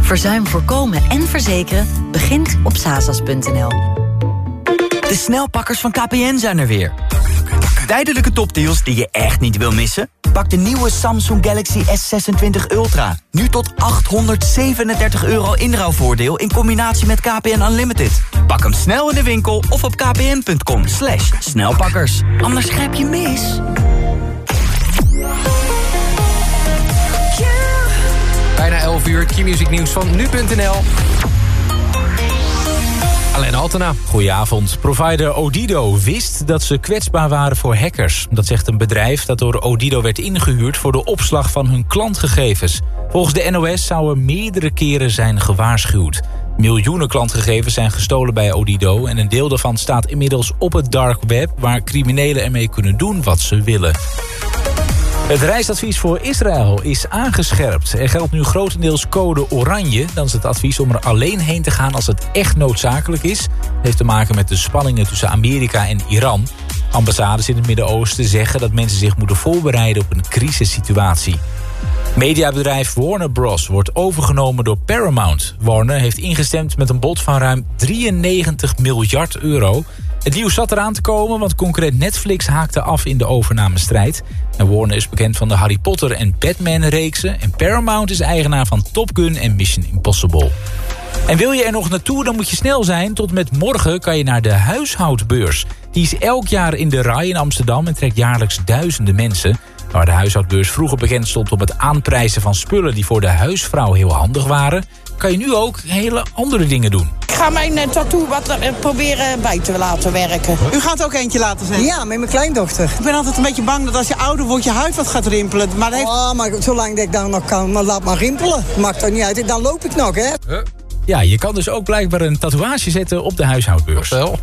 Verzuim voorkomen en verzekeren begint op sasas.nl. De snelpakkers van KPN zijn er weer. Tijdelijke topdeals die je echt niet wil missen? Pak de nieuwe Samsung Galaxy S26 Ultra. Nu tot 837 euro inruilvoordeel in combinatie met KPN Unlimited. Pak hem snel in de winkel of op kpn.com snelpakkers. Anders grijp je mis. Bijna 11 uur, Q-music nieuws van nu.nl. Alleen Altena. Goedenavond. Provider Odido wist dat ze kwetsbaar waren voor hackers. Dat zegt een bedrijf dat door Odido werd ingehuurd... voor de opslag van hun klantgegevens. Volgens de NOS zouden meerdere keren zijn gewaarschuwd. Miljoenen klantgegevens zijn gestolen bij Odido... en een deel daarvan staat inmiddels op het dark web... waar criminelen ermee kunnen doen wat ze willen. Het reisadvies voor Israël is aangescherpt. Er geldt nu grotendeels code oranje. Dan is het advies om er alleen heen te gaan als het echt noodzakelijk is. Het heeft te maken met de spanningen tussen Amerika en Iran. Ambassades in het Midden-Oosten zeggen dat mensen zich moeten voorbereiden op een crisissituatie. Mediabedrijf Warner Bros. wordt overgenomen door Paramount. Warner heeft ingestemd met een bod van ruim 93 miljard euro. Het nieuws zat eraan te komen, want concurrent Netflix haakte af in de overnamestrijd. En Warner is bekend van de Harry Potter en Batman-reeksen... en Paramount is eigenaar van Top Gun en Mission Impossible. En wil je er nog naartoe, dan moet je snel zijn. Tot met morgen kan je naar de huishoudbeurs. Die is elk jaar in de RAI in Amsterdam en trekt jaarlijks duizenden mensen... Waar de huishoudbeurs vroeger bekend stond op het aanprijzen van spullen... die voor de huisvrouw heel handig waren... kan je nu ook hele andere dingen doen. Ik ga mijn uh, tattoo wat uh, proberen bij te laten werken. U gaat ook eentje laten zetten? Ja, met mijn kleindochter. Ik ben altijd een beetje bang dat als je ouder wordt je huid wat gaat rimpelen. Maar heeft... Oh, maar zolang dat ik dan nog kan, maar laat maar rimpelen. Maakt er niet uit. Dan loop ik nog, hè. Huh? Ja, je kan dus ook blijkbaar een tatoeage zetten op de huishoudbeurs. Wel.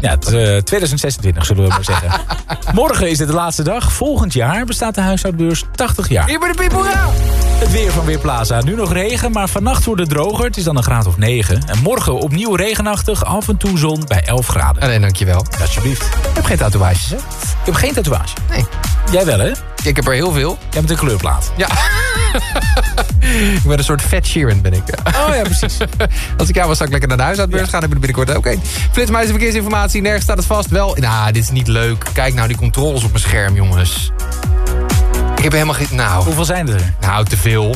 Ja, het, uh, 2026 zullen we maar zeggen. Morgen is het de laatste dag. Volgend jaar bestaat de huishoudbeurs 80 jaar. Hier bij de people, ja! Het weer van Weerplaza. Nu nog regen, maar vannacht wordt het droger. Het is dan een graad of 9. En morgen opnieuw regenachtig, af en toe zon bij 11 graden. Alleen, dankjewel. Alsjeblieft. Ik heb geen tatoeages, hè? Ik heb geen tatoeage. Nee. Jij wel, hè? Ik heb er heel veel. Jij bent een kleurplaat. Ja. ik ben een soort Fat Sheeran, ben ik. Oh ja, precies. Als ik jou was, zou ik lekker naar de huishoudbeurs ja. gaan. Dan heb ik er binnenkort ook één. Flitsmeister verkeersinformatie. Nergens staat het vast. Wel, nou, dit is niet leuk. Kijk nou die controles op mijn scherm, jongens. Ik heb helemaal geen... Nou. Hoeveel zijn er? Nou, te veel.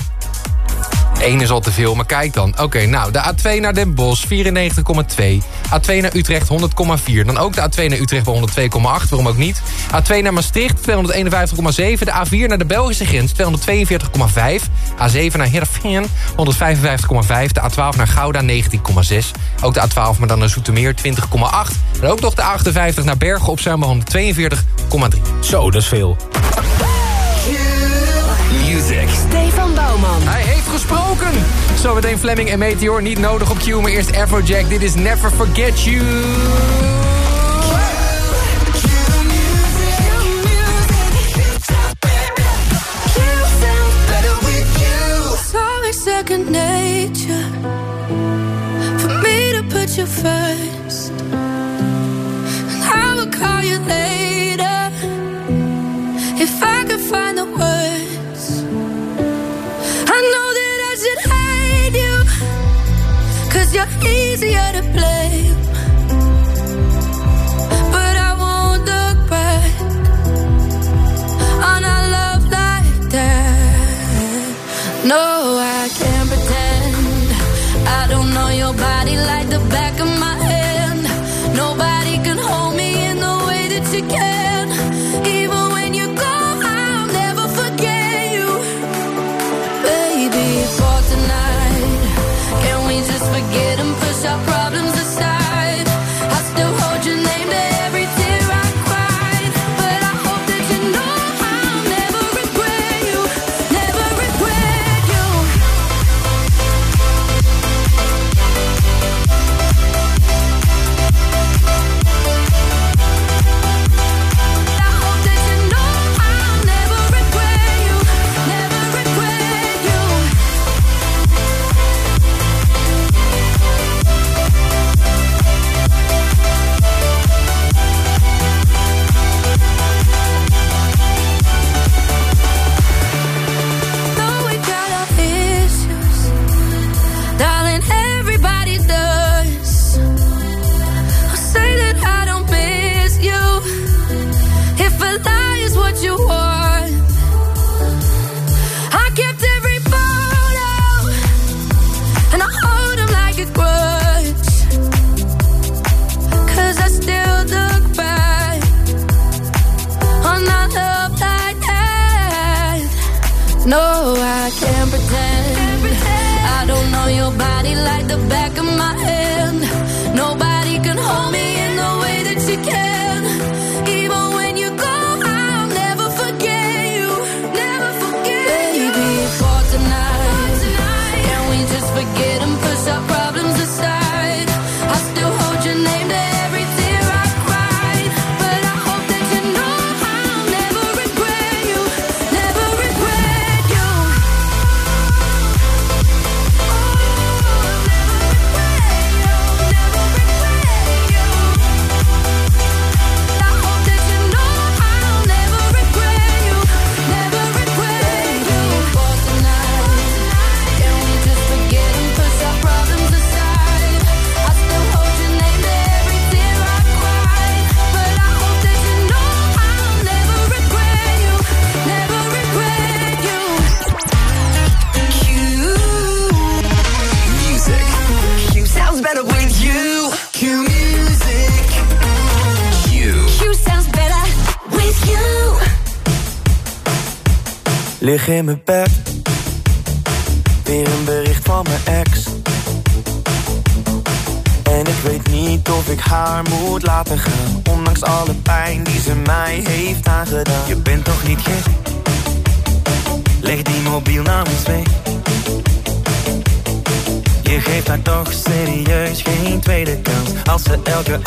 Eén is al te veel, maar kijk dan. Oké, nou, de A2 naar Den Bosch, 94,2. A2 naar Utrecht, 100,4. Dan ook de A2 naar Utrecht bij 102,8, waarom ook niet. A2 naar Maastricht, 251,7. De A4 naar de Belgische grens, 242,5. A7 naar Heerenveen, 155,5. De A12 naar Gouda, 19,6. Ook de A12, maar dan naar Zoetermeer, 20,8. En ook nog de A58 naar Bergen op Zuimer, 142,3. Zo, dat is veel. Gesproken. Zometeen Fleming en Meteor. Niet nodig op Q, maar eerst Afrojack. Dit is Never Forget You. Second nature for me to put you first. I will call you later if I could find Cause you're easier to blame Lig in mijn bed. Weer een bericht van mijn ex. En ik weet niet of ik haar moet laten gaan. Ondanks alle pijn die ze mij heeft aangedaan. Je bent toch niet gek? Leg die mobiel nou eens weg. Je geeft haar toch serieus geen tweede kans. Als ze elke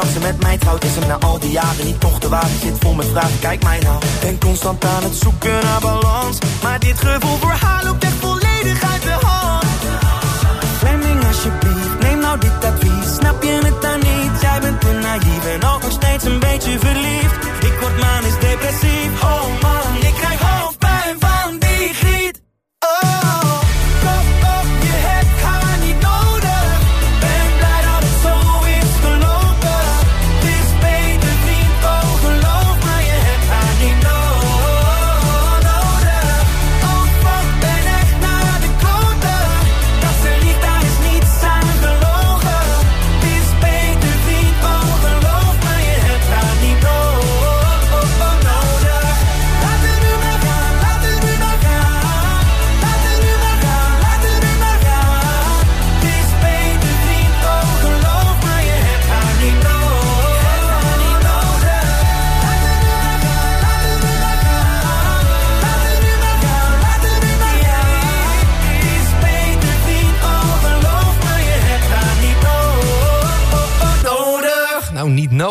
dat ze met mij trouwt? Is hem na al die jaren niet toch de wagen? Zit vol met vragen, kijk mij nou. Ben constant aan het zoeken naar balans. Maar dit gevoel voor haar loopt echt volledig uit de hand. Fleming, alsjeblieft, neem nou dit advies. Snap je het dan niet? Jij bent te naïef en ook nog steeds een beetje verliefd. Ik word manisch depressief. Oh man,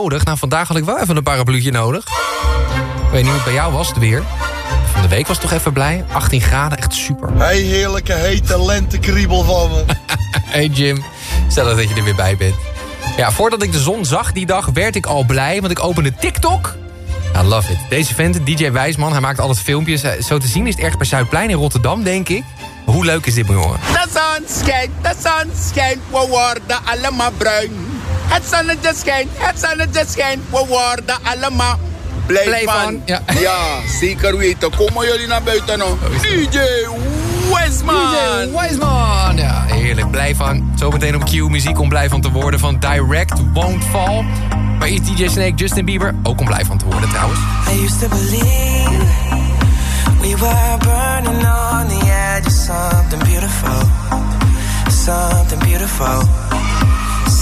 nodig. Nou, vandaag had ik wel even een parapluutje nodig. Ik weet niet hoe het bij jou was, het weer. Van de week was het toch even blij. 18 graden, echt super. Hey, heerlijke hete lentekriebel van me. Hey Jim, stel dat je er weer bij bent. Ja, voordat ik de zon zag die dag, werd ik al blij, want ik opende TikTok. I love it. Deze vent, DJ Wijsman, hij maakt altijd filmpjes. Eh, Zo te zien is het erg bij Zuidplein in Rotterdam, denk ik. Hoe leuk is dit, jongen? De zon schijnt, de zon schijnt, we worden allemaal bruin. Het zonnetje schijnt, het zonnetje schijnt, we worden allemaal blij, Blij van. van, ja. zeker weten. Komen jullie naar buiten nog? DJ Westman. DJ Wiseman. Ja, heerlijk. Blij van. Zometeen op Q muziek om blij van te worden van Direct Won't Fall. Maar is DJ Snake Justin Bieber ook om blij van te worden trouwens. I used to believe we were burning on the edge of something beautiful, something beautiful.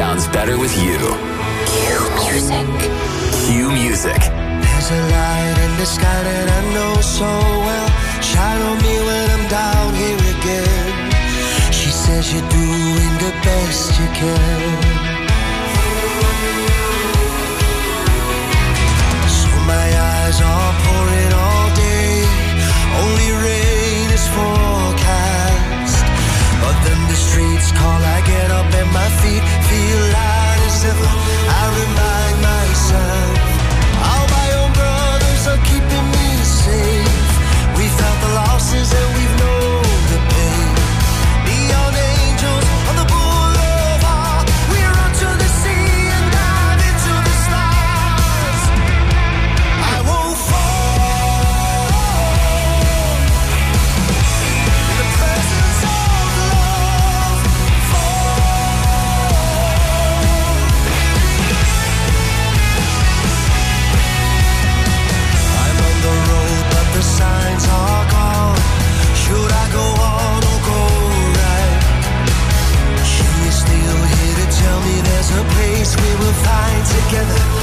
Sounds better with you. Cue music. Cue Music. There's a light in the sky that I know so well. Shine on me when I'm down here again. She says you're doing the best you can. So my eyes are pouring all day. Only rain streets call, I get up and my feet feel light as ever. I remind myself how my own brothers are keeping me safe. We felt the losses and we've together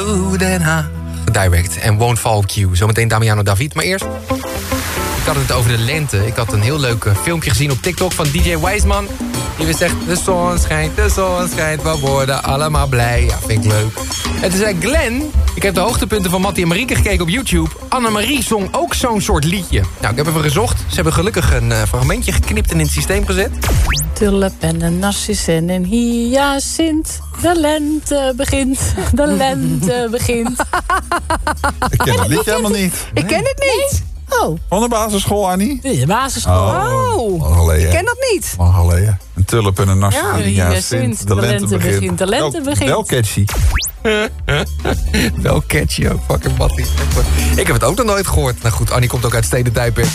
oh. Direct en Won't Fall Q. Zometeen Damiano David. Maar eerst, ik had het over de lente. Ik had een heel leuk eh, filmpje gezien op TikTok van DJ Wijsman. Die weer zegt, de zon schijnt, de zon schijnt. We worden allemaal blij. Ja, vind ik leuk. En toen zei Glenn, ik heb de hoogtepunten van Mattie en Marieke gekeken op YouTube. Annemarie zong ook zo'n soort liedje. Nou, ik heb even gezocht. Ze hebben gelukkig een eh, fragmentje geknipt en in het systeem gezet. Tulp en een narcis en een hyacint. De lente begint, de lente begint. Ik ken het liedje helemaal niet. Ik ken het niet. Oh, Van de basisschool, Annie? de basisschool. Oh, geleden. ik ken dat niet. Lang geleden. Een tulp en een nas. Ja, hyacinth, de lente begint, de lente wel, begint. Wel catchy. Wel catchy ook, fucking Mattie. Ik heb het ook nog nooit gehoord. Nou goed, Annie komt ook uit Stedentijdperk.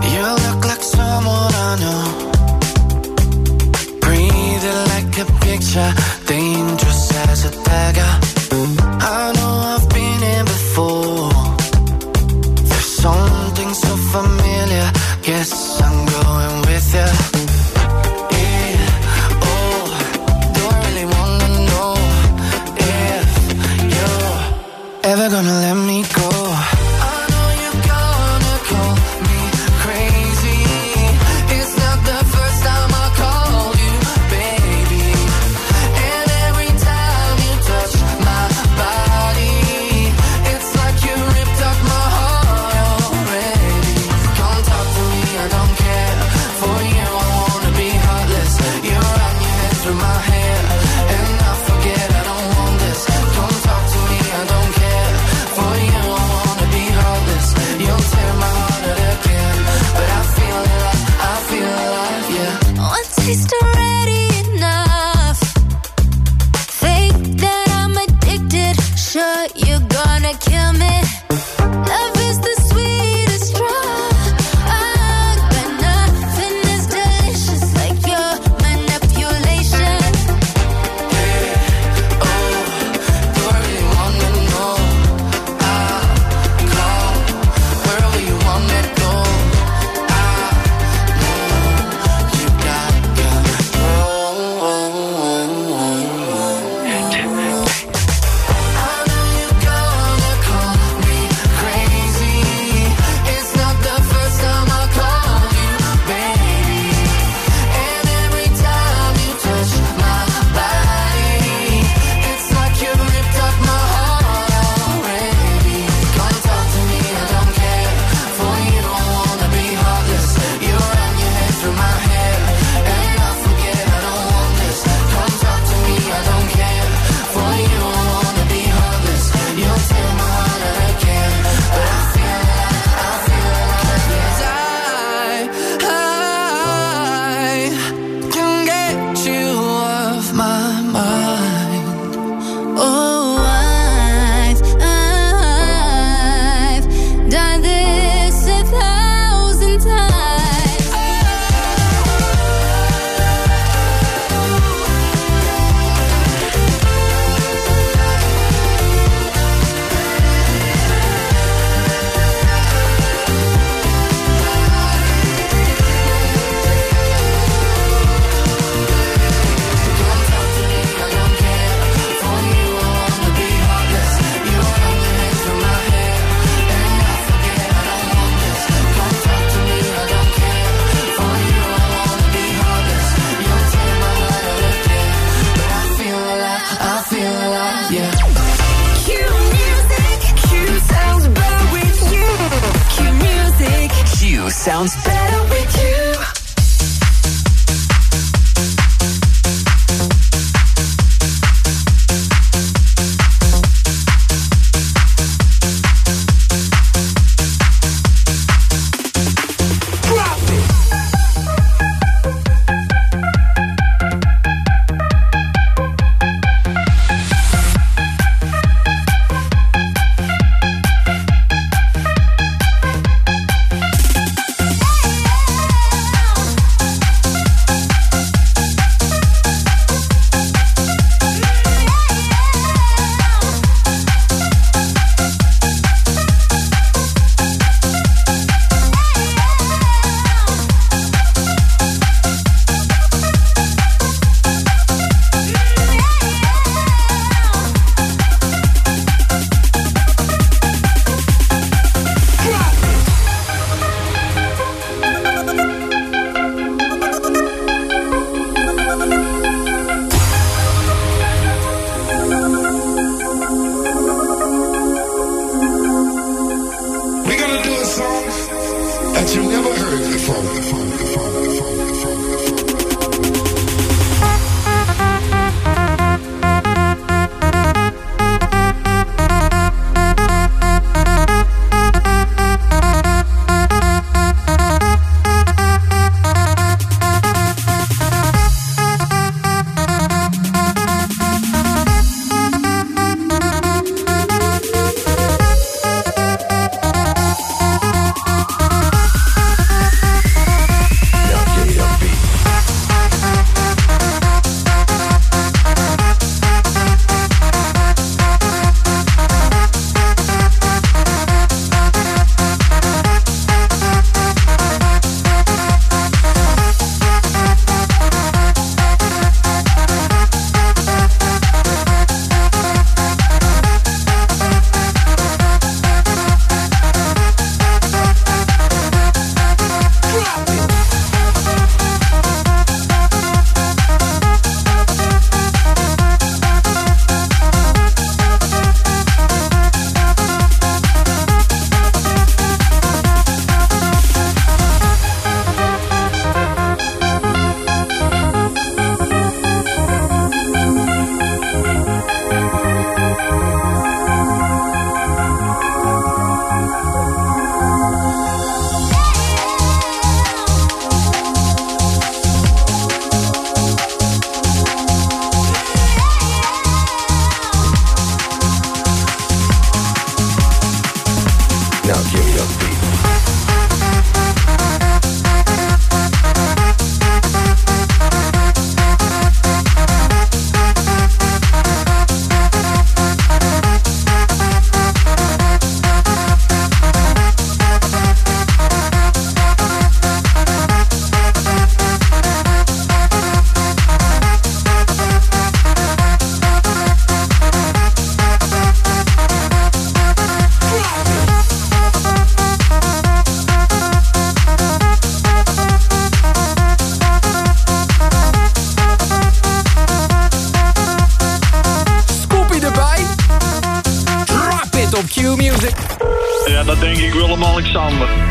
You look like someone I know. Picture, dangerous as a dagger.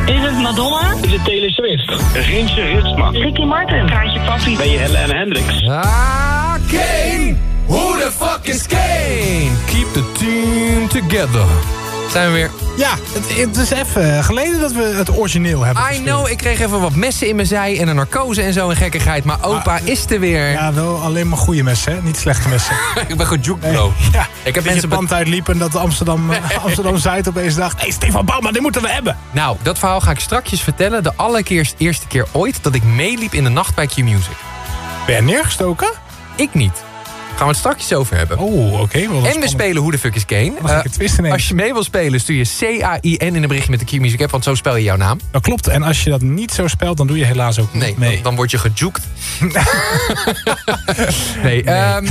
Is het Madonna? Is het Taylor Swift? Rintje Ritsma. Ricky Martin? Kaartje Papi? Ben je Helle Hendricks? Ah, Kane! Who the fuck is Kane? Keep the team together. Zijn we weer. Ja, het, het is even geleden dat we het origineel hebben I gespeeld. know, ik kreeg even wat messen in mijn zij en een narcose en zo en gekkigheid. Maar opa is er weer. Ja, wel alleen maar goede messen, hè? niet slechte messen. ik ben gejoekt, bro. Ja, Ik heb mensen... pand uitliep en dat Amsterdam, Amsterdam-Zuid opeens dacht... Hé, hey, Stefan Bouwman, dit moeten we hebben. Nou, dat verhaal ga ik strakjes vertellen. De allereerste eerste keer ooit dat ik meeliep in de nacht bij Q-Music. Ben je neergestoken? Ik niet. Gaan we het strakjes over hebben. Oh, oké. en we spelen Hoe de fuck is Kane. Eh, als je mee wil spelen, stuur je C-A-I-N in een berichtje met de Q-Music app, want zo spel je jouw naam. Dat klopt. En als je dat niet zo spelt, dan doe je helaas ook Nee, niet mee. Dan, dan word je gejoekt. nee, ehm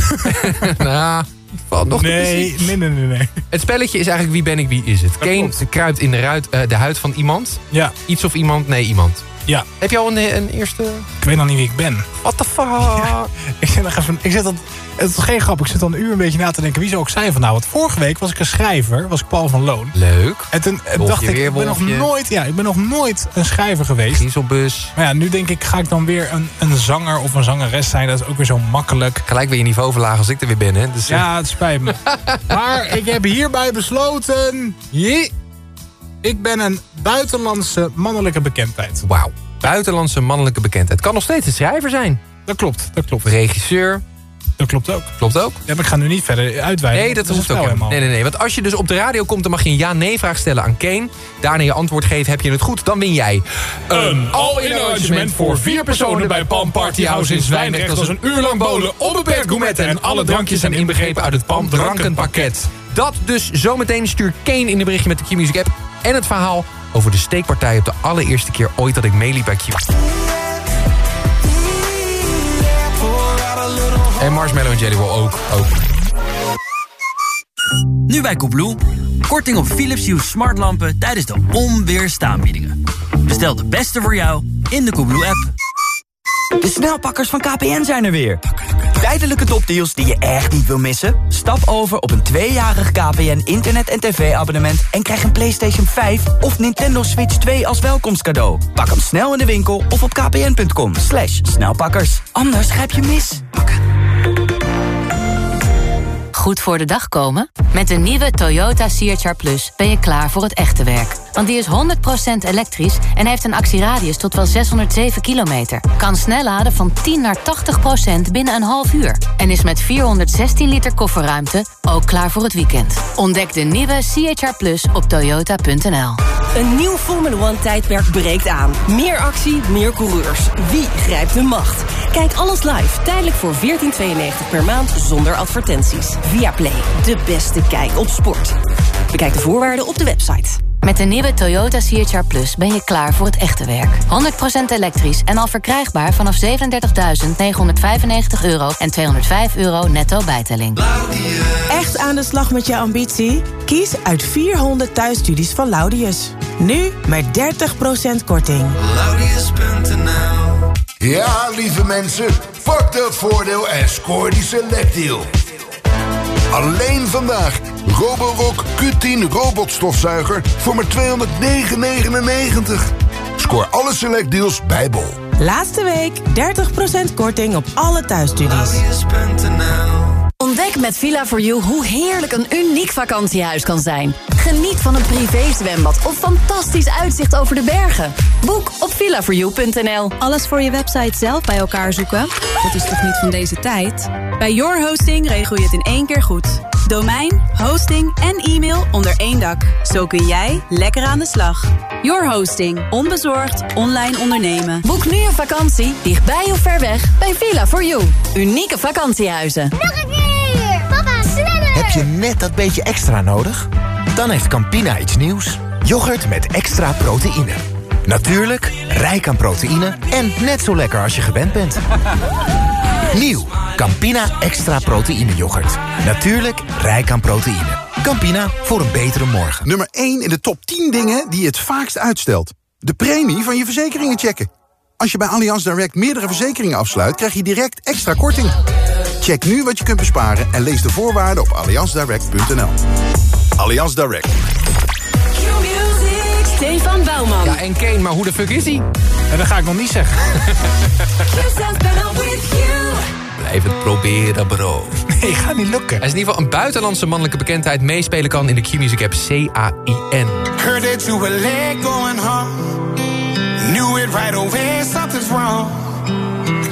nou, valt nog Nee, nee, nee, nee, nee. Het spelletje is eigenlijk wie ben ik, wie is het. Kane kruipt in de, ruit, eh, de huid van iemand. Ja. Iets of iemand, nee, iemand. Ja. Heb je al een, een eerste... Ik weet nog niet wie ik ben. What the fuck? Ik zit nog even... Ik zit al, het is geen grap. Ik zit al een uur een beetje na te denken wie zou ik zijn van nou. Want vorige week was ik een schrijver. Was ik Paul van Loon. Leuk. En toen eh, Wolfje dacht ik, weer, ik ben, nog nooit, ja, ik ben nog nooit een schrijver geweest. Dieselbus. Maar ja, nu denk ik, ga ik dan weer een, een zanger of een zangeres zijn? Dat is ook weer zo makkelijk. Gelijk weer je niveau verlagen als ik er weer ben, hè? Dus, eh, Ja, het spijt me. maar ik heb hierbij besloten... Jee, ik ben een buitenlandse mannelijke bekendheid. Wauw. Buitenlandse mannelijke bekendheid. Kan nog steeds een schrijver zijn. Dat klopt, dat klopt. Regisseur. Dat klopt ook. Klopt ook. Ja, maar ik ga nu niet verder uitweiden. Nee, dat is hoeft het ook helemaal. Nee, nee, nee. Want als je dus op de radio komt, dan mag je een ja-nee-vraag stellen aan Kane. Daarna je antwoord geven, heb je het goed, dan win jij. Een all-in arrangement voor vier personen bij Palm Party House in Zwijndrecht. Dat is een uur lang bowlen, onbeperkt gourmetten en alle drankjes zijn inbegrepen uit het Palm drankenpakket. Dat dus zometeen stuur Kane in de berichtje met de Q-Music app. En het verhaal over de steekpartij op de allereerste keer ooit dat ik meeliep bij Q. En Marshmallow en Jelly Roll ook. ook. Nu bij Koebloe. Korting op Philips Hue smartlampen tijdens de onweerstaanbiedingen. Bestel de beste voor jou in de Koebloe-app. De snelpakkers van KPN zijn er weer. Tijdelijke topdeals die je echt niet wil missen? Stap over op een tweejarig KPN internet- en tv-abonnement... en krijg een PlayStation 5 of Nintendo Switch 2 als welkomstcadeau. Pak hem snel in de winkel of op kpn.com. Slash snelpakkers. Anders grijp je mis. Goed voor de dag komen? Met de nieuwe Toyota CHR Plus ben je klaar voor het echte werk. Want die is 100% elektrisch en heeft een actieradius tot wel 607 kilometer. Kan snel laden van 10 naar 80% binnen een half uur. En is met 416 liter kofferruimte ook klaar voor het weekend. Ontdek de nieuwe CHR Plus op toyota.nl. Een nieuw Formula One tijdperk breekt aan. Meer actie, meer coureurs. Wie grijpt de macht? Kijk alles live, tijdelijk voor 14,92 per maand zonder advertenties. Via Play, de beste kijk op sport. Bekijk de voorwaarden op de website. Met de nieuwe Toyota CHR Plus ben je klaar voor het echte werk. 100% elektrisch en al verkrijgbaar vanaf 37.995 euro en 205 euro netto bijtelling. Echt aan de slag met je ambitie? Kies uit 400 thuisstudies van Laudius. Nu met 30% korting. Laudius.nl Ja, lieve mensen, pak dat voordeel en scoor die selectdeal. Alleen vandaag. Roborock Q10 robotstofzuiger voor maar 209,99. Scoor alle selectdeals bij Bol. Laatste week 30% korting op alle thuisstudies. Ontdek met Villa4You hoe heerlijk een uniek vakantiehuis kan zijn. Geniet van een privézwembad of fantastisch uitzicht over de bergen. Boek op villa4you.nl. Alles voor je website zelf bij elkaar zoeken? Dat is toch niet van deze tijd? Bij Your Hosting regel je het in één keer goed. Domein, hosting en e-mail onder één dak. Zo kun jij lekker aan de slag. Your Hosting. Onbezorgd online ondernemen. Boek nu een vakantie, dichtbij of ver weg, bij Villa4You. Unieke vakantiehuizen. Papa, sneller! Heb je net dat beetje extra nodig? Dan heeft Campina iets nieuws. Yoghurt met extra proteïne. Natuurlijk, rijk aan proteïne en net zo lekker als je gewend bent. Nieuw, Campina extra proteïne yoghurt. Natuurlijk, rijk aan proteïne. Campina, voor een betere morgen. Nummer 1 in de top 10 dingen die je het vaakst uitstelt. De premie van je verzekeringen checken. Als je bij Allianz Direct meerdere verzekeringen afsluit... krijg je direct extra korting. Check nu wat je kunt besparen en lees de voorwaarden op allianzdirect.nl. Allianz Direct. Stefan Bouwman. Ja, en Kane, maar hoe de fuck is hij? En dat ga ik nog niet zeggen. Blijf het proberen, bro. Nee, gaat niet lukken. Hij is in ieder geval een buitenlandse mannelijke bekendheid. Meespelen kan in de Q-Music app C-A-I-N. Heard that you were late going home. Knew it right away, something's wrong.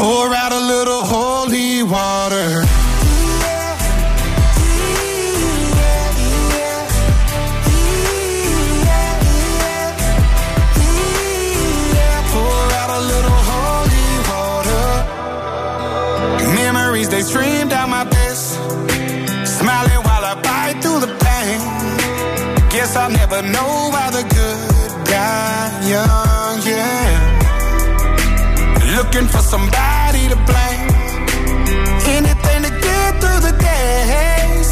Pour out a little holy water. They stream down my face, smiling while I bite through the pain. Guess I'll never know why the good got young, yeah. Looking for somebody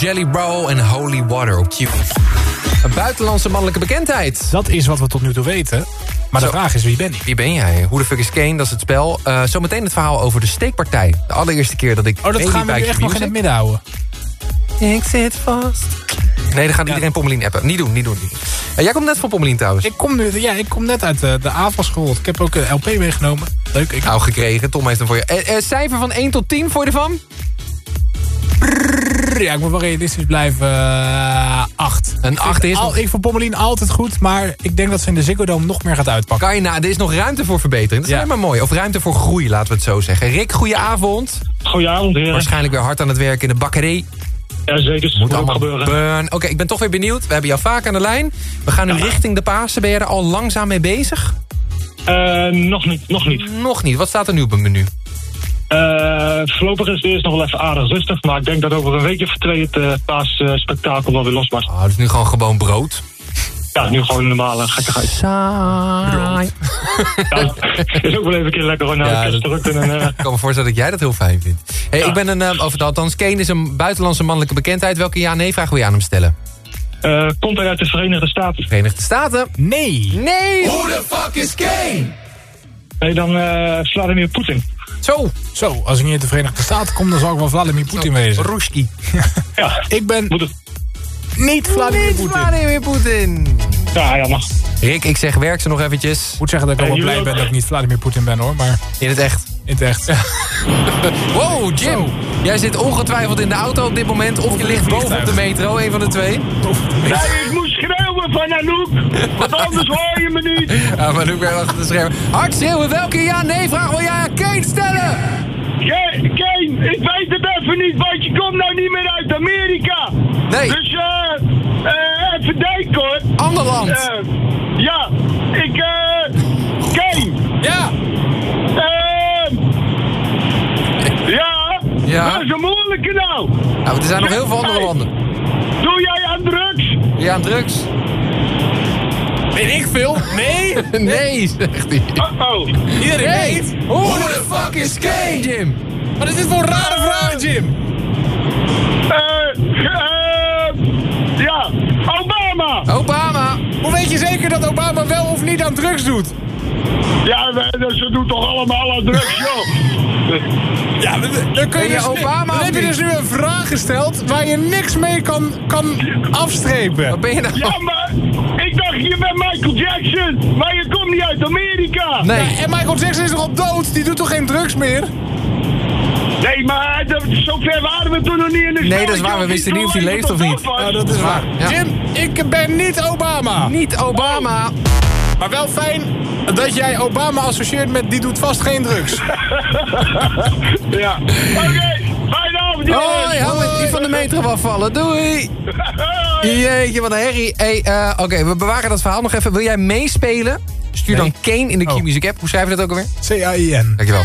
Jelly Bro en Holy Water op Q. Een buitenlandse mannelijke bekendheid. Dat is wat we tot nu toe weten. Maar Zo. de vraag is, wie ben ik? Wie ben jij? Hoe de fuck is Kane? Dat is het spel. Eh, zometeen het verhaal over de steekpartij. De allereerste keer dat ik... Oh, dat gaan we echt nog in het midden houden. Ik zit vast. Nee, dan gaat iedereen Pommelien appen. Niet doen, niet doen. Niet. Eh, jij komt net van Pommelien trouwens. Ik kom, nu, ja, ik kom net uit de, de avondschool. Ik heb ook een LP meegenomen. Leuk. Ik... Nou, gekregen. Tom heeft hem voor je. Eh, eh, cijfer van 1 tot 10, voor je ervan? Ja, ik moet wel realistisch blijven. Uh, 8. Een 8 is al, Ik vond Pommelien altijd goed, maar ik denk dat ze in de Ziggo Dome nog meer gaat uitpakken. Kan je na, er is nog ruimte voor verbetering. Dat is Ja. helemaal mooi. Of ruimte voor groei, laten we het zo zeggen. Rick, goeie avond. Goedenavond, heren. Waarschijnlijk weer hard aan het werk in de bakkerij. Ja, zeker. Moet ook allemaal gebeuren. burn. Oké, ik ben toch weer benieuwd. We hebben jou vaak aan de lijn. We gaan nu richting de Pasen. Ben je er al langzaam mee bezig? Eh, nog niet, nog niet. Nog niet. Wat staat er nu op het menu? Eh, voorlopig is het eerst nog wel even aardig rustig. Maar ik denk dat over een weekje of twee het uh, paasspektakel wel weer losbarst. Oh, dus nu gewoon gewoon brood. Ja, nu gewoon een normale gekkigheid. Saai. Ja, is ook wel even een keer lekker. Nou, Ja, ja, dat- terug en, eh, Ik kan me voorstellen dat jij dat heel fijn vindt. Hey, Ik ben een, uh, of althans, Kane is een buitenlandse mannelijke bekendheid. Welke ja-nee-vraag wil je aan hem stellen? eh, komt hij uit de Verenigde Staten? Verenigde Staten? Nee. Nee! Who the fuck is Kane? Nee, dan eh Vladimir Poetin. Zo. Zo, als ik niet uit de Verenigde Staten kom, dan zal ik wel Vladimir Poetin wezen. Roeski. Ja, Ik ben moet het. niet Vladimir Niet Poetin. Vladimir Poetin. Ja, ja, mag. Rick, ik zeg werk ze nog eventjes. Ik moet zeggen dat ik Eh, wel blij ben dat ik niet Vladimir Poetin ben hoor, maar In het echt. in het echt. Wow, Jim. Jij zit ongetwijfeld in de auto op dit moment. Of je ligt boven op de metro, een van de twee. Moest schreeuwen van Anouk. Want anders hoor je me niet. Ja, maar nu weer achter de scherm. Hard schreeuwen, welke ja-nee-vraag wil jij aan Kane stellen? Kane, ik weet het even niet, want je komt nou niet meer uit Amerika. Nee. Dus eh, eh even denken hoor. Ander land. Eh, ja, ik, eh, Kane. Ja. Eh, ja, Ja. dat is een moeilijke nou. Nou, er zijn nog heel veel andere landen. Doe jij aan drugs? Ja, aan drugs? Weet ik veel? Nee. Nee, zegt hij. Uh-oh. Iedereen Hey, weet. who the fuck is Kane, Jim? Wat is dit voor een rare vraag, Jim? Eh, eh, ja, Obama. Obama. Hoe weet je zeker dat Obama wel of niet aan drugs doet? Ja, we- dus ze doen toch allemaal aan drugs, joh. Ja, dan kun je, dus, Obama dan heb je dus nu een vraag gesteld waar je niks mee kan, kan afstrepen. Wat ben je nou? Ja, maar ik dacht je bent Michael Jackson, maar je komt niet uit Amerika. Nee. Ja, en Michael Jackson is toch al dood? Die doet toch geen drugs meer? Nee, maar zover waren we toen nog niet in de Nee, dat is waar. We wisten niet of hij leeft of niet. Ja, dat is waar. Ja. Jim, ik ben niet Obama. Niet Obama. Maar wel fijn dat jij Obama associeert met die doet vast geen drugs. Ja. Oké, fijne avond. Hoi, hou van de metro afvallen. Doei. Jeetje, wat een herrie. Hey, eh, Oké, we bewaren dat verhaal nog even. Wil jij meespelen? Stuur dan Kane in de Oh. Q-Music app. Hoe schrijf je dat ook alweer? C-A-I-N. Dankjewel.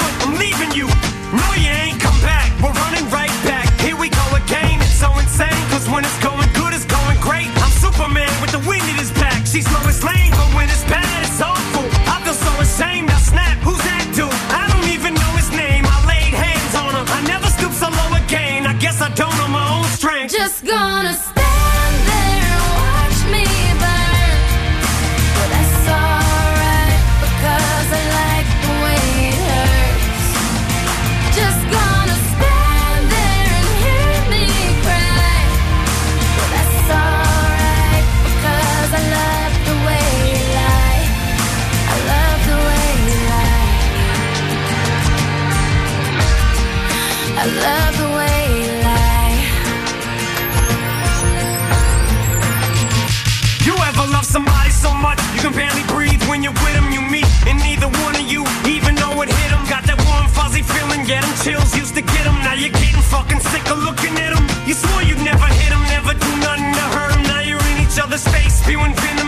Get them chills, used to get them. Now you're getting fucking sick of looking at them. You swore you'd never hit them, never do nothing to hurt them. Now you're in each other's face, spewing venom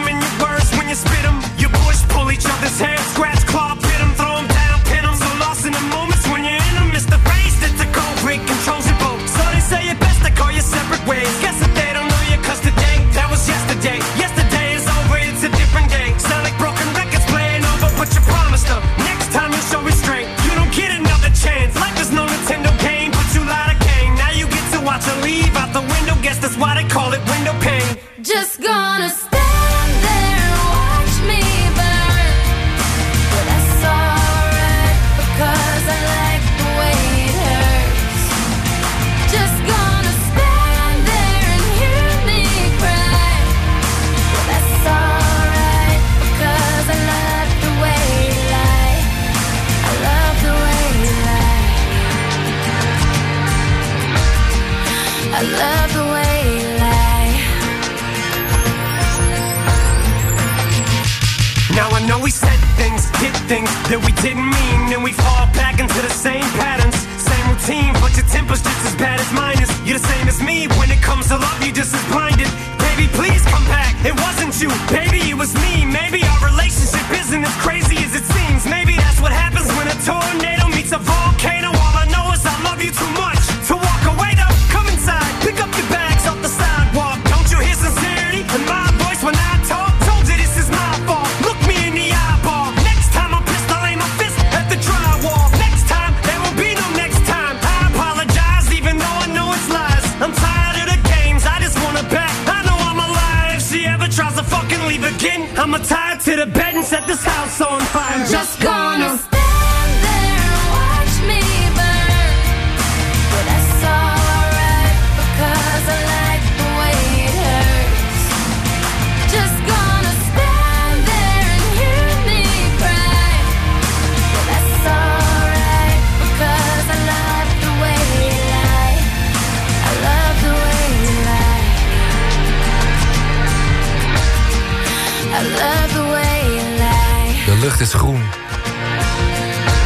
lucht is groen.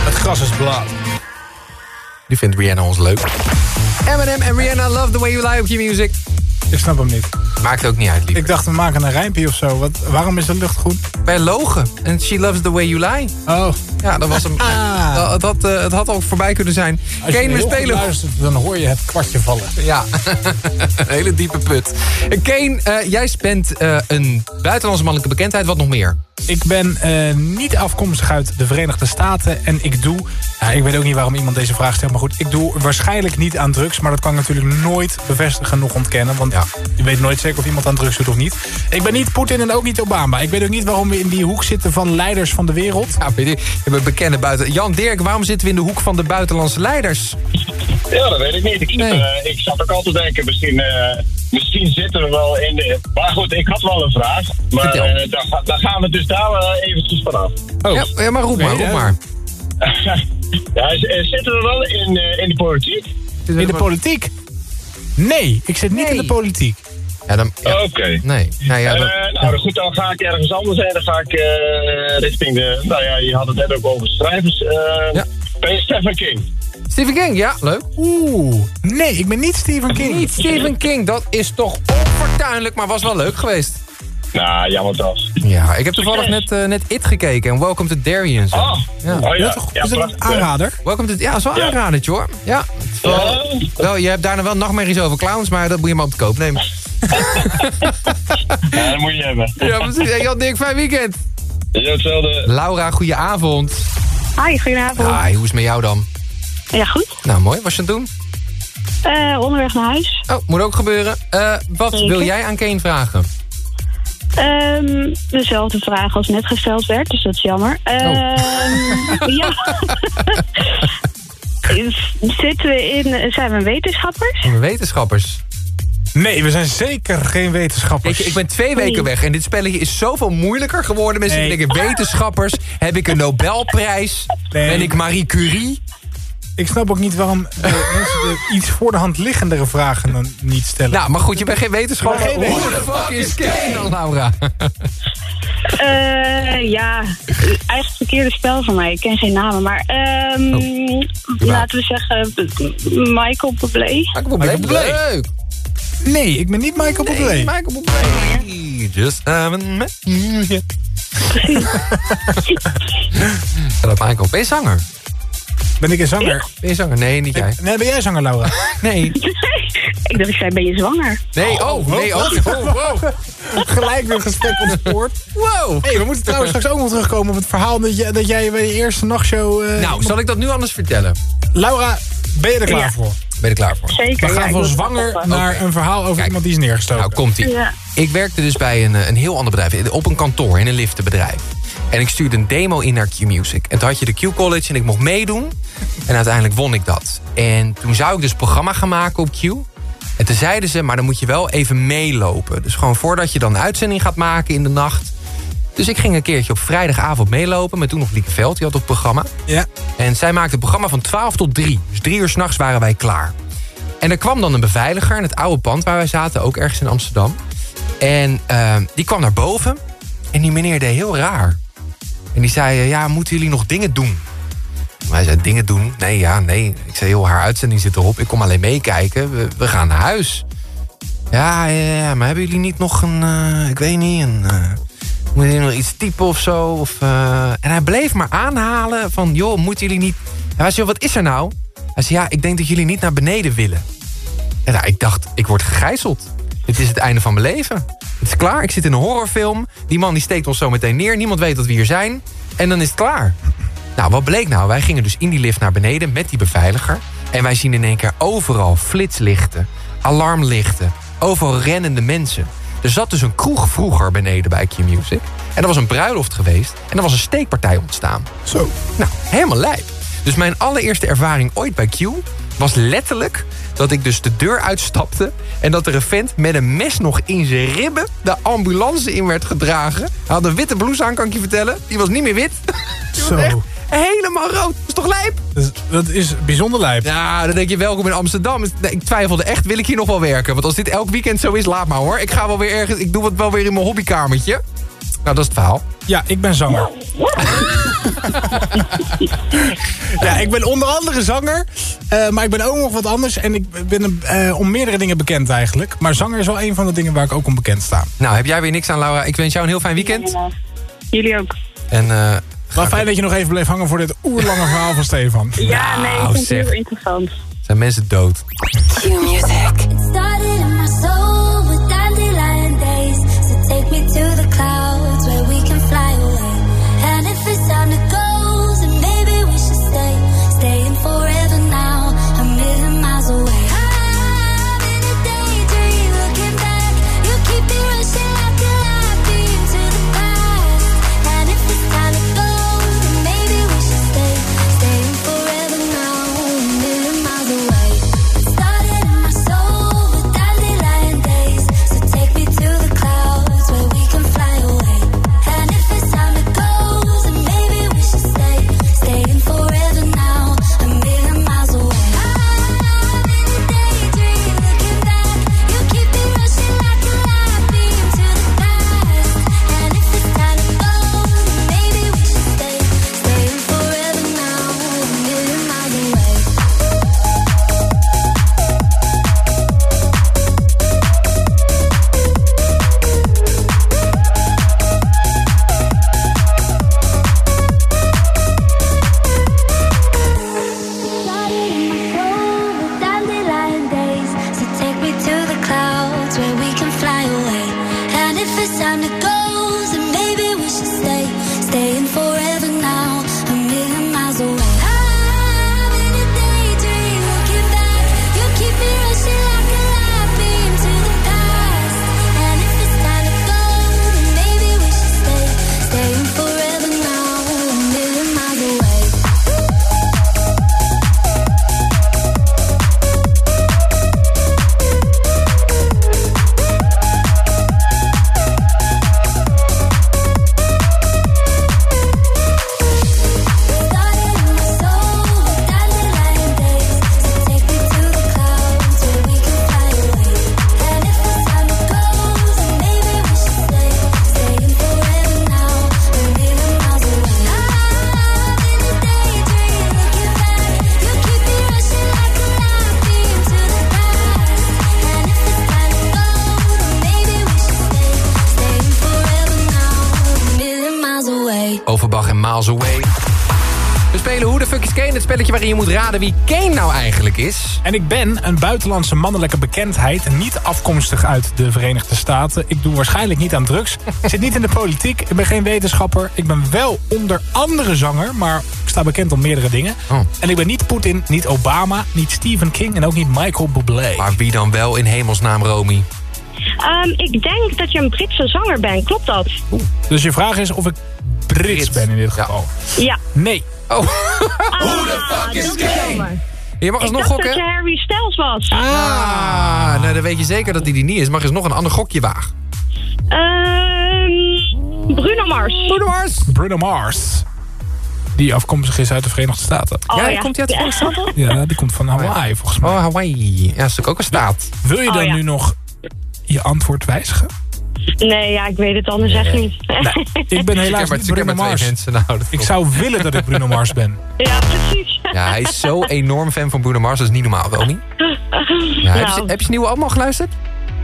Het gras is blauw. Nu vindt Rihanna ons leuk. Eminem en Rihanna Love the Way You Lie op je music. Ik snap hem niet. Maakt ook niet uit, lief. Ik dacht, we maken een rijmpje of zo. Wat, waarom is de lucht groen? Bij Logen. En She Loves the Way You Lie. Oh. Ja, dat was hem. Dat- het, had, eh, het had ook voorbij kunnen zijn. Als je Kane, goed spelen... luistert, dan hoor je het kwartje vallen. Ja, een hele diepe put. Kane, eh, jij bent eh, een buitenlandse mannelijke bekendheid. Wat nog meer? Ik ben eh, niet afkomstig uit de Verenigde Staten. En ik doe, ja, ik weet ook niet waarom iemand deze vraag stelt. Maar goed, ik doe waarschijnlijk niet aan drugs. Maar dat kan ik natuurlijk nooit bevestigen nog ontkennen. Want je weet nooit zeker of iemand aan drugs doet of niet. Ik ben niet Poetin en ook niet Obama. Ik weet ook niet waarom we in die hoek zitten van leiders van de wereld. Ja, weet je, we hebben bekende buiten... Jan Dirk, waarom zitten we in de hoek van de buitenlandse leiders? Ja, dat weet ik niet. Ik, Nee. eh, ik zat ook al te denken, misschien, eh, misschien zitten we wel in de... Maar goed, ik had wel een vraag. Maar eh, daar, daar gaan we dus daar eh, eventjes vanaf. Ja, ja, maar roep maar, roep maar. ja, eh, zitten we wel in, eh, in de politiek? In de politiek? Nee, ik zit niet in de politiek. Ja, dan, Oké. Nee. Nou ja, dan, nou goed, dan ga ik ergens anders heen. Dan ga ik eh, richting de... Nou ja, je had het net ook over schrijvers. eh Ben je Stephen King? Stephen King, ja, leuk. Oeh, nee, ik ben niet Stephen King. Niet Stephen King, dat is toch onfortuinlijk, maar was wel leuk geweest. Nou, jammer toch. Ja, ik heb toevallig net, eh, net It gekeken en Welcome to Derry en zo. Oh, ja. oh ja. Is dat toch- Ja, is dat een aanrader? Welcome to, ja, dat is wel een Ja. aanradertje hoor. Ja. Wel- wel, je hebt daarna wel nachtmerries over clowns, maar dat moet je maar op de koop nemen. Ja, dat moet je hebben. ja, precies. Hey, Jan Dirk, fijn weekend. Ja, hetzelfde. Laura, goeie avond. Hi, goedenavond. Hi, hoe is het met jou dan? Ja, goed. Nou, mooi. Wat je aan het doen? Eh, onderweg naar huis. Oh, moet ook gebeuren. Eh, wat Zeker. wil jij aan Kane vragen? Ehm, dezelfde vraag als net gesteld werd, dus dat is jammer. Ehm, ja. Zitten we in, zijn we wetenschappers? De wetenschappers. Nee, we zijn zeker geen wetenschappers. Je, ik ben twee weken weg en dit spelletje is zoveel moeilijker geworden. Mensen Nee. denken wetenschappers. Heb ik een Nobelprijs? Nee. Ben ik Marie Curie? Ik snap ook niet waarom mensen de iets voor de hand liggendere vragen dan niet stellen. Nou, maar goed, je bent geen wetenschapper. Hoe de fuck is Kane dan, Laura? Eh, ja, eigenlijk verkeerde spel van mij. Ik ken geen namen, maar ehm, laten we zeggen Michael Bublé. Michael Bublé, leuk. Nee, ik ben niet Michael Bublé. Nee, Michael Bublé. Just haven't met. Ja, dat Michael. Ben je zanger? Ben ik een zanger? Ben je zanger? Nee, niet jij. Nee, ben jij zanger, Laura? Nee. Ik dacht, ik zei, ben je zwanger? Nee, oh, nee, oh, oh, wow. Gelijk weer een gesprek ontspoord. Wow. Hey, we moeten trouwens straks ook nog terugkomen op het verhaal dat, je, dat jij bij je eerste nachtshow... eh, Nou, zal ik dat nu anders vertellen? Laura, ben je er klaar Ja. voor? Ben je er klaar voor? Zeker. We ja, gaan ik van zwanger naar een verhaal over iemand die is neergestoken. Nou, komt ie. Ja. Ik werkte dus bij een, eh, een heel ander bedrijf. Op een kantoor, in een liftenbedrijf. En ik stuurde een demo in naar Q-Music. En toen had je de Q-College en ik mocht meedoen. En uiteindelijk won ik dat. En toen zou ik dus programma gaan maken op Q. En toen zeiden ze, maar dan moet je wel even meelopen. Dus gewoon voordat je dan een uitzending gaat maken in de nacht. Dus ik ging een keertje op vrijdagavond meelopen... met toen nog Lieke Veld, die had het programma. Ja. En zij maakte het programma van 12 tot 3. Dus drie uur s'nachts waren wij klaar. En er kwam dan een beveiliger in het oude pand waar wij zaten, ook ergens in Amsterdam. En eh, die kwam naar boven en die meneer deed heel raar. En die zei, eh, ja, moeten jullie nog dingen doen? Hij zei, dingen doen? Nee, ja, nee. Ik zei, joh, haar uitzending zit erop. Ik kom alleen meekijken. We, gaan naar huis. Ja, ja, ja, maar hebben jullie niet nog een, eh, ik weet niet, een... eh, moeten jullie nog iets typen of zo? Of, En hij bleef maar aanhalen van, joh, moeten jullie niet... Hij zei, wat is er nou? Hij zei, ja, ik denk dat jullie niet naar beneden willen. En nou, ik dacht, ik word gegijzeld. Dit is het einde van mijn leven. Het is klaar, ik zit in een horrorfilm. Die man die steekt ons zo meteen neer. Niemand weet dat we hier zijn. En dan is het klaar. Nou, wat bleek nou? Wij gingen dus in die lift naar beneden met die beveiliger. En wij zien in één keer overal flitslichten, alarmlichten. Overal rennende mensen. Er zat dus een kroeg vroeger beneden bij Q-Music. En er was een bruiloft geweest. En er was een steekpartij ontstaan. Zo. Nou, helemaal lijp. Dus mijn allereerste ervaring ooit bij Q was letterlijk dat ik dus de deur uitstapte... en dat er een vent met een mes nog in zijn ribben de ambulance in werd gedragen. Hij had een witte blouse aan, kan ik je vertellen. Die was niet meer wit. Zo. echt helemaal rood. Dat is toch lijp? Dat is, bijzonder lijp. Ja, dan denk je welkom in Amsterdam. Ik twijfelde echt, wil ik hier nog wel werken? Want als dit elk weekend zo is, laat maar hoor. Ik ga wel weer ergens, ik doe het wel weer in mijn hobbykamertje. Nou, dat is het verhaal. Ja, ik ben zanger. ja, ik ben onder andere zanger. eh, maar ik ben ook nog wat anders. En ik ben eh, om meerdere dingen bekend eigenlijk. Maar zanger is wel een van de dingen waar ik ook om bekend sta. Nou, heb jij weer niks aan, Laura? Ik wens jou een heel fijn weekend. Jullie ook. En eh, Wel fijn dat je nog even bleef hangen voor dit oerlange verhaal van Stefan. Ja, nee, ik Nou, vind het zeg. heel interessant. zijn mensen dood. It started in my soul with dandelion days. So take me to the clouds spelletje waarin je moet raden wie Kane nou eigenlijk is. En ik ben een buitenlandse mannelijke bekendheid... niet afkomstig uit de Verenigde Staten. Ik doe waarschijnlijk niet aan drugs. Ik zit niet in de politiek. Ik ben geen wetenschapper. Ik ben wel onder andere zanger... maar ik sta bekend om meerdere dingen. Oh. En ik ben niet Poetin, niet Obama, niet Stephen King... en ook niet Michael Bublé. Maar wie dan wel in hemelsnaam, Romy? Ehm, ik denk dat je een Britse zanger bent, klopt dat? Dus je vraag is of ik Brits ben in dit geval. Ja. Nee. Oh. Hoe de fuck is Kane? Je mag eens ik nog gokken. dat je Harry Styles was. Ah, nou dan weet je zeker dat hij die niet is. Mag eens nog een ander gokje wagen. Ehm, Bruno Mars. Bruno Mars. Bruno Mars. Die afkomstig is uit de Verenigde Staten. Oh, ja, ja. komt hij uit de Verenigde Staten? Ja, die komt van Hawaii volgens mij. Oh, Hawaii. Ja, dat is ook een staat. Wil je Oh, dan ja. nu nog je antwoord wijzigen? Nee, ja, ik weet het anders echt niet. Ik ben helaas Ik niet Bruno Mars. mensen, nou, ik zou willen dat ik Bruno Mars ben. ja, precies. Ja, hij is zo enorm fan van Bruno Mars. Dat is niet normaal, Romy. Ja, heb, je, Nou. heb je zijn nieuwe album al geluisterd?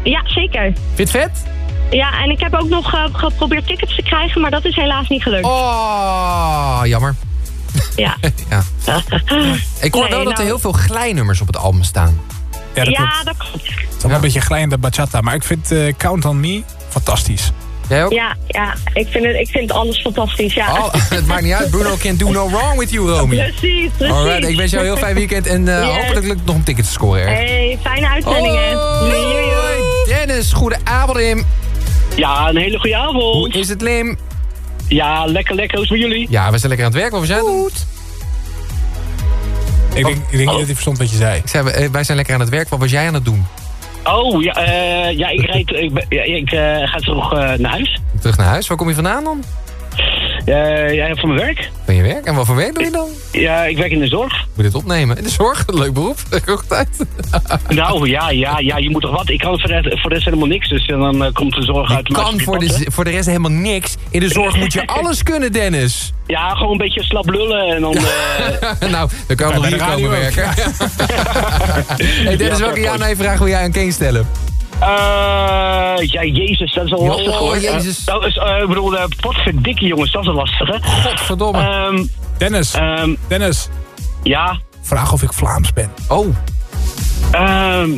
Ja, zeker. Vind je het vet? Ja, en ik heb ook nog eh, geprobeerd tickets te krijgen, maar dat is helaas niet gelukt. Oh, jammer. Ja. ja. Ik hoor Nee, wel dat er nou- heel veel glijnummers op het album staan. Ja, dat ja, klopt. dat klopt. Het is wel een beetje glijnde bachata. Maar ik vind eh, Count on Me fantastisch. Jij ook? Ja, ja ik, vind het, ik vind alles fantastisch, ja. Oh, het maakt niet uit. Bruno can do no wrong with you, Romy. Precies, precies. Alright, ik wens jou een heel fijn weekend. En eh, Yes. hopelijk lukt het nog om tickets te scoren. erg. Hey, fijne uitzendingen. Doei, doei, doei. Hoi, Dennis, goedenavond, Lim. Ja, een hele goede avond. Hoe is het, Lim? Ja, lekker, lekker. Hoe is het met jullie? Ja, we zijn lekker aan het werk. Wat we zijn Goed. Ik denk, ik denk niet dat hij verstond wat je zei. Ik zei, eh, wij zijn lekker aan het werk. Wat was jij aan het doen? Oh, ja, eh, ja ik, rijd, ik, ja, ik eh, ga terug eh, naar huis. Terug naar huis. Waar kom je vandaan dan? Eh ja, van mijn werk. Van je werk? En wat voor werk doe je dan? Ja, ik werk in de zorg. Moet je dit opnemen? In de zorg? Leuk beroep. Goed tijd. Nou, ja, ja, ja, je moet toch wat? Ik kan voor de, voor de rest helemaal niks, dus dan eh, komt de zorg uit de kan voor hè? de, voor de rest helemaal niks. In de zorg moet je alles kunnen, Dennis. Ja, gewoon een beetje slap lullen en dan... eh, nou, dan kan bij hier komen werken. hey Dennis, welke ja, ja nee vraag wil jij aan Kane stellen? Eh, ja, Jezus, dat is wel Oh, lastig hoor. Jezus. Eh, dat is, eh, ik bedoel, uh, potverdikke jongens, dat is een lastige. Godverdomme. Ehm, Dennis, ehm, Dennis, ja, vraag of ik Vlaams ben. Oh, ehm,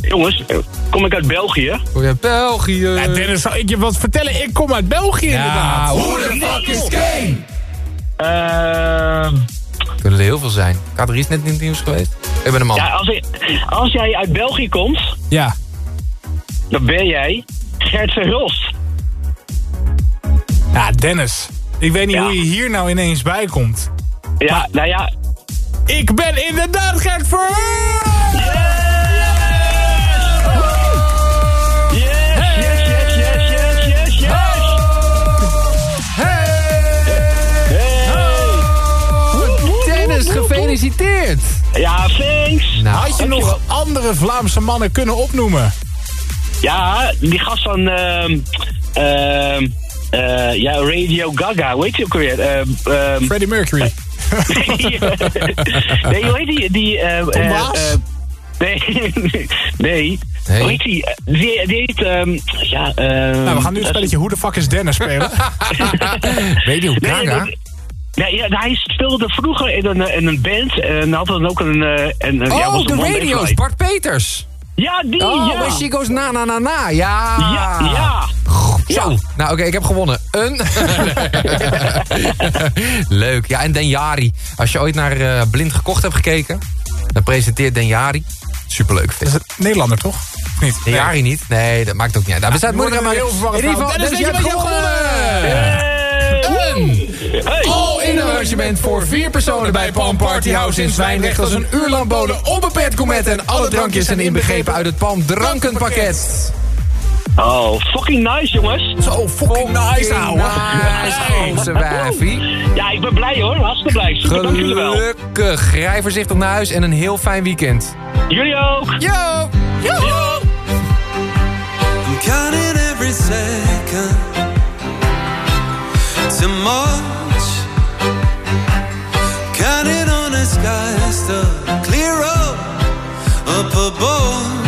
jongens, kom ik uit België? oh ja, België. Ja, Dennis, zal ik je wat vertellen? Ik kom uit België inderdaad. hoe de fuck is Kane? Ehm, Kunnen er heel veel zijn. K3 is net in het nieuws geweest. Ik ben een man. ja, als, ik- als jij uit België komt, Ja. Dan ben jij Gert Verhulst. Ja, Dennis. Ik weet niet Ja. hoe je hier nou ineens bij komt. Ja, nou ja, Ik ben inderdaad Gert Verhulst! Dennis, gefeliciteerd. Ja, thanks. Nou, Had je nog andere Vlaamse mannen kunnen opnoemen? Ja, die gast van, ehm ehm eh, ja, Radio Gaga, hoe heet die ook alweer? Ehm, ehm, Freddie Mercury. nee, hoe heet die? die eh, eh, nee, nee. Nee. Hoe heet die? Die, die heet, ehm, ja... ehm, Nou, we gaan nu het dat- spelletje Hoe de fuck is Dennis spelen. Radio Gaga? nee, nee, ja, hij speelde vroeger in een, in een band en had dan ook een... eh, een, een ja, was Oh, een de radio's. Bart Peters. Ja, die, Oh, ja. she goes na na na na. Ja. Ja, ja. Zo. Nou, oké, ik heb gewonnen. Een. Leuk. Ja, en Denjari. Als je ooit naar eh, Blind Gekocht hebt gekeken... dan presenteert Denjari. Superleuk. Dat is het Nederlander, toch? Niet? Denjari niet? Nee, dat maakt ook niet uit. Nou, we zijn moeilijk aan In ieder geval, Dennis, Dennis, je hebt gewonnen! Een Hey. all-in arrangement voor vier personen bij Palm Party House in Zwijndrecht. Dat is een uur lang boden, onbeperkt gourmet en alle drankjes zijn inbegrepen uit het Palm Drankenpakket. Oh, fucking nice, jongens. Zo fucking nice, ouwe. Nice, gozer wijfie. Ja, ik ben blij hoor. Hartstikke blij. Super, dank jullie wel. Gelukkig. Rij voorzichtig naar huis en een heel fijn weekend. Jullie ook. Yo! Yo. I'm counting every second to skies to clear up above.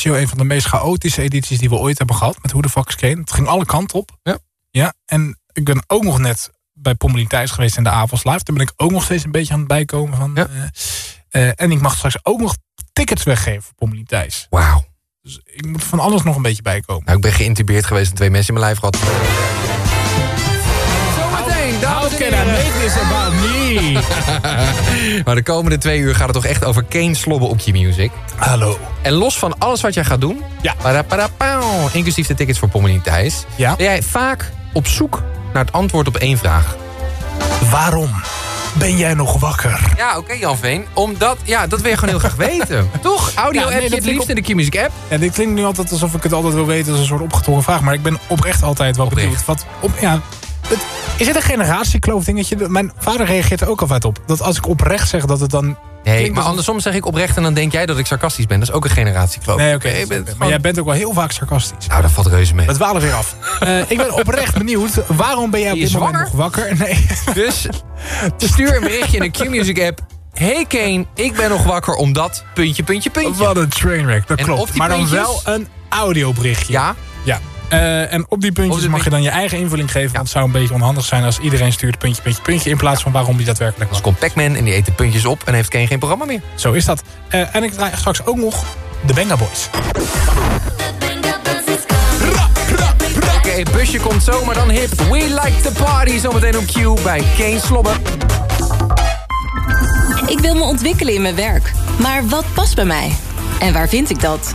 Potentieel een van de meest chaotische edities die we ooit hebben gehad. Met hoe de fuck Kane. Het ging alle kanten op. Ja. Ja, en ik ben ook nog net bij Pommelien Thijs geweest in de Avals Live. Daar ben ik ook nog steeds een beetje aan het bijkomen van. Ja. eh, eh, en ik mag straks ook nog tickets weggeven voor Pommelien Thijs. Wauw. Dus ik moet van alles nog een beetje bijkomen. Nou, ik ben geïntubeerd geweest en twee mensen in mijn lijf gehad. Zometeen, dames en heren. maar de komende twee uur gaat het toch echt over Kane slobben op je music. Hallo. En los van alles wat jij gaat doen... Ja. Paraparapauw, inclusief de tickets voor Pommelien Thijs... Ja. ben jij vaak op zoek naar het antwoord op één vraag. Waarom ben jij nog wakker? Ja, oké Jan Veen. Omdat, ja, dat wil je gewoon heel graag weten. Toch? Audio Ja, app nee, dat het liefst in de Q-Music app. Ja, dit klinkt nu altijd alsof ik het altijd wil weten. als een soort opgetongen vraag. Maar ik ben oprecht altijd wel Oprecht. benieuwd. Wat, op, ja, het, is het een generatiekloof dingetje? Mijn vader reageert er ook altijd op. Dat als ik oprecht zeg dat het dan... Nee, maar andersom zeg ik oprecht en dan denk jij dat ik sarcastisch ben. Dat is ook een generatiekloof. Nee, oké. Maar jij bent ook wel heel vaak sarcastisch. Nou, dat valt reuze mee. We dwalen weer af. Eh, ik ben oprecht benieuwd. Waarom ben jij op dit moment nog wakker? Nee. Dus stuur een berichtje in de Q-Music app. Hey Kane, ik ben nog wakker omdat... Puntje, puntje, puntje. Wat een trainwreck, dat En klopt. maar dan wel een audioberichtje. Ja? Ja. Eh, en op die puntjes Op die mag je dan je eigen invulling geven. Want het zou een beetje onhandig zijn als iedereen stuurt puntje, puntje, puntje. In plaats van waarom die daadwerkelijk was. komt Pac-Man en die eet de puntjes op en heeft Kane geen programma meer. Zo is dat. Eh, en ik draai straks ook nog de Benga Boys. Oké, busje komt zo, maar dan hip. We like the party, zometeen op Q bij Kane Slobben. Ik wil me ontwikkelen in mijn werk. Maar wat past bij mij? En waar vind ik dat?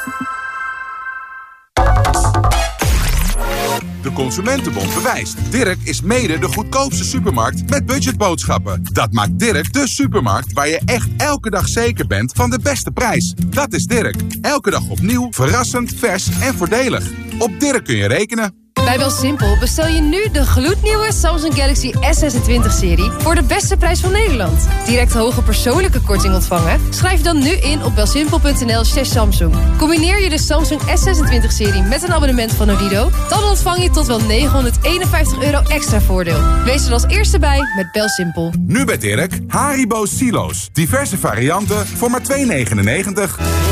De Consumentenbond bewijst. Dirk is mede de goedkoopste supermarkt met budgetboodschappen. Dat maakt Dirk de supermarkt waar je echt elke dag zeker bent van de beste prijs. Dat is Dirk. Elke dag opnieuw, verrassend, vers en voordelig. Op Dirk kun je rekenen. Bij BelSimpel bestel je nu de gloednieuwe Samsung Galaxy S26-serie... voor de beste prijs van Nederland. Direct hoge persoonlijke korting ontvangen? Schrijf dan nu in op belsimpel.nl slash Samsung. Combineer je de Samsung S26-serie met een abonnement van Odido... dan ontvang je tot wel 951 euro extra voordeel. Wees er als eerste bij met BelSimpel. Nu bij Dirk, Haribo Silo's. Diverse varianten voor maar 2,99.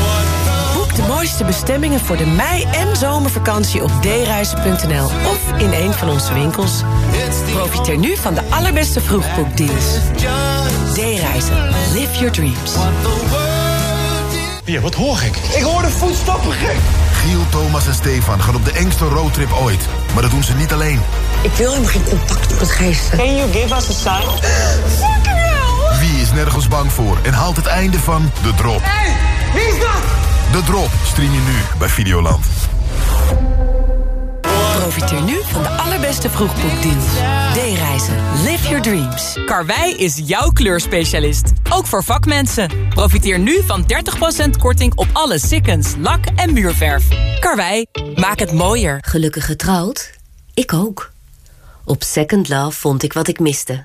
De mooiste bestemmingen voor de mei- en zomervakantie op dereizen.nl of in een van onze winkels. Profiteer nu van de allerbeste vroegboekdeals. D-reizen. Live your dreams. Ja, wat hoor ik? Ik hoor de voetstappen gek. Giel, Thomas en Stefan gaan op de engste roadtrip ooit. Maar dat doen ze niet alleen. Ik wil helemaal geen contact met geesten. Can you give us a sign? Fucking hell! Wie is nergens bang voor en haalt het einde van De Drop? Hey, wie is dat? De Drop stream je nu bij Videoland. Profiteer nu van de allerbeste vroegboekdeals. D-reizen. Live your dreams. Karwei is jouw kleurspecialist. Ook voor vakmensen. Profiteer nu van 30% korting op alle sikkens, lak en muurverf. Karwei, maak het mooier. Gelukkig getrouwd? Ik ook. Op Second Love vond ik wat ik miste.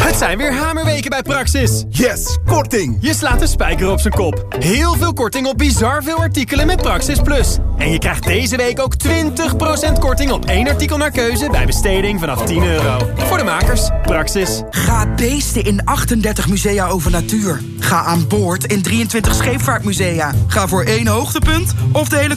Het zijn weer hamerweken bij Praxis. Yes, korting. Je slaat de spijker op zijn kop. Heel veel korting op bizar veel artikelen met Praxis Plus. En je krijgt deze week ook 20% korting op één artikel naar keuze... bij besteding vanaf 10 euro. Voor de makers, Praxis. Ga beesten in 38 musea over natuur. Ga aan boord in 23 scheepvaartmusea. Ga voor één hoogtepunt of de hele